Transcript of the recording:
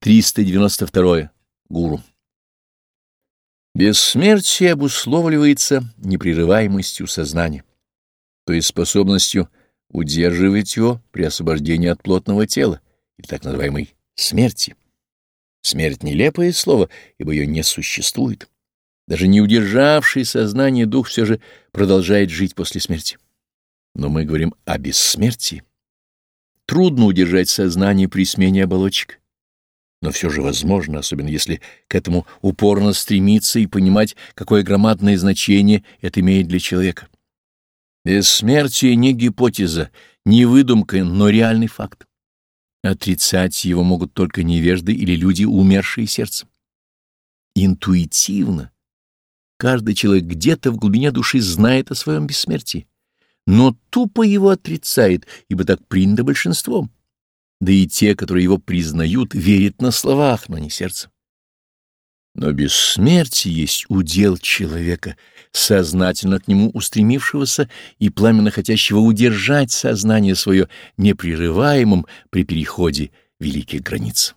392. Гуру. Бессмертие обусловливается непрерываемостью сознания, то есть способностью удерживать его при освобождении от плотного тела, или так называемой смерти. Смерть — нелепое слово, ибо ее не существует. Даже не удержавший сознание дух все же продолжает жить после смерти. Но мы говорим о бессмертии. Трудно удержать сознание при смене оболочек но все же возможно, особенно если к этому упорно стремиться и понимать, какое громадное значение это имеет для человека. Бессмертие не гипотеза, не выдумка, но реальный факт. Отрицать его могут только невежды или люди, умершие сердцем. Интуитивно. Каждый человек где-то в глубине души знает о своем бессмертии, но тупо его отрицает, ибо так принято большинством да и те, которые его признают, верят на словах, но не сердцем. Но бессмертие есть удел человека, сознательно к нему устремившегося и пламенно хотящего удержать сознание свое непрерываемым при переходе великих границ.